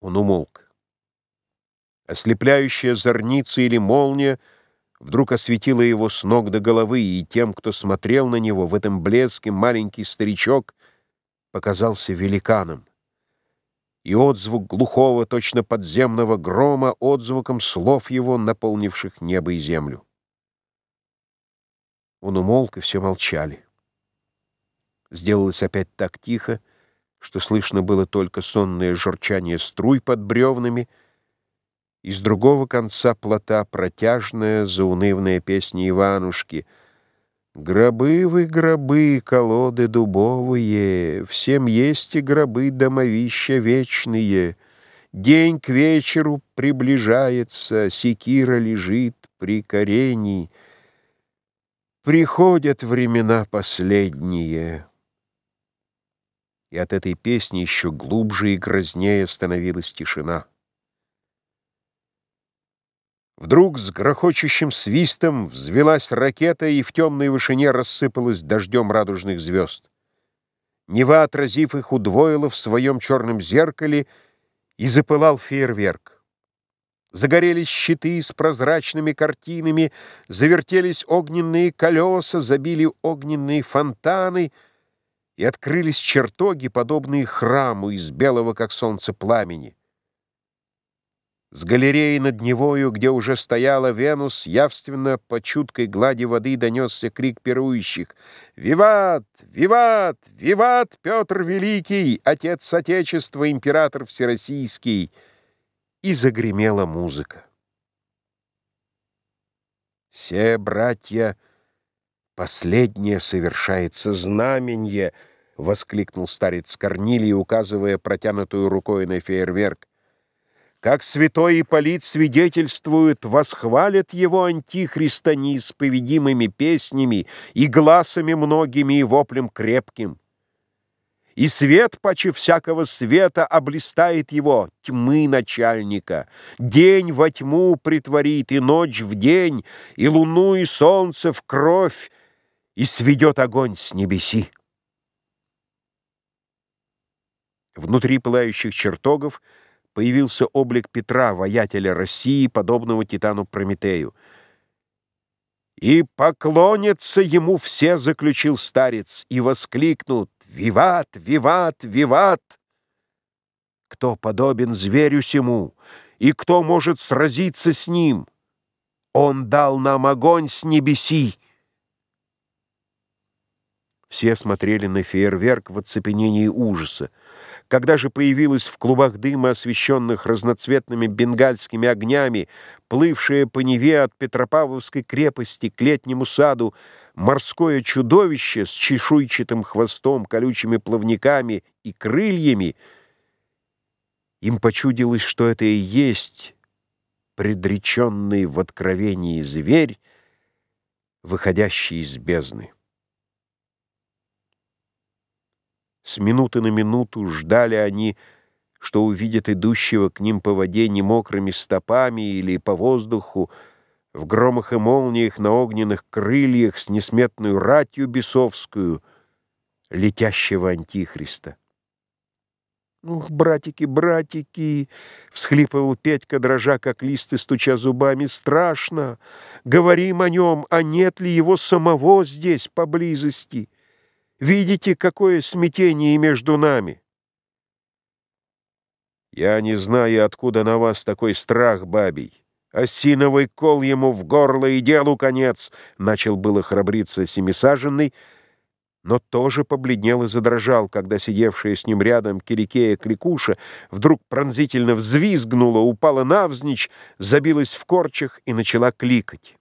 Он умолк. Ослепляющая зорница или молния вдруг осветила его с ног до головы, и тем, кто смотрел на него в этом блеске, маленький старичок показался великаном. И отзвук глухого, точно подземного грома, отзвуком слов его, наполнивших небо и землю. Он умолк, и все молчали. Сделалось опять так тихо, что слышно было только сонное журчание струй под бревнами, и другого конца плота протяжная заунывная песня Иванушки. «Гробы вы, гробы, колоды дубовые, всем есть и гробы домовища вечные, день к вечеру приближается, секира лежит при корении, приходят времена последние» и от этой песни еще глубже и грознее становилась тишина. Вдруг с грохочущим свистом взвелась ракета, и в темной вышине рассыпалась дождем радужных звезд. Нева, отразив их, удвоила в своем черном зеркале, и запылал фейерверк. Загорелись щиты с прозрачными картинами, завертелись огненные колеса, забили огненные фонтаны — и открылись чертоги, подобные храму из белого, как солнце, пламени. С галереи над Невою, где уже стояла Венус, явственно по чуткой глади воды донесся крик пирующих «Виват! Виват! Виват, Петр Великий, Отец Отечества, Император Всероссийский!» И загремела музыка. Все братья, последнее совершается знаменье —— воскликнул старец Корнилий, указывая протянутую рукой на фейерверк. «Как святой Ипполит свидетельствует, восхвалят его антихриста неисповедимыми песнями и глазами многими и воплем крепким. И свет, паче всякого света, облистает его, тьмы начальника. День во тьму притворит, и ночь в день, и луну, и солнце в кровь, и сведет огонь с небеси. Внутри пылающих чертогов появился облик Петра, воятеля России, подобного титану Прометею. «И поклонятся ему все», — заключил старец, и воскликнут «Виват! Виват! Виват!» Кто подобен зверю сему, и кто может сразиться с ним? Он дал нам огонь с небеси. Все смотрели на фейерверк в оцепенении ужаса. Когда же появилась в клубах дыма, освещенных разноцветными бенгальскими огнями, плывшее по Неве от Петропавловской крепости к летнему саду, морское чудовище с чешуйчатым хвостом, колючими плавниками и крыльями, им почудилось, что это и есть предреченный в откровении зверь, выходящий из бездны. С минуты на минуту ждали они, что увидят идущего к ним по воде не мокрыми стопами или по воздуху, в громах и молниях на огненных крыльях с несметную ратью бесовскую, летящего антихриста. «Ух, братики, братики!» — всхлипывал Петька, дрожа, как листы, стуча зубами. «Страшно! Говорим о нем, а нет ли его самого здесь, поблизости?» Видите, какое смятение между нами? Я не знаю, откуда на вас такой страх, бабий. Осиновый кол ему в горло и делу конец, начал было храбриться семисаженный, но тоже побледнел и задрожал, когда сидевшая с ним рядом Кирикея Кликуша вдруг пронзительно взвизгнула, упала навзничь, забилась в корчах и начала кликать.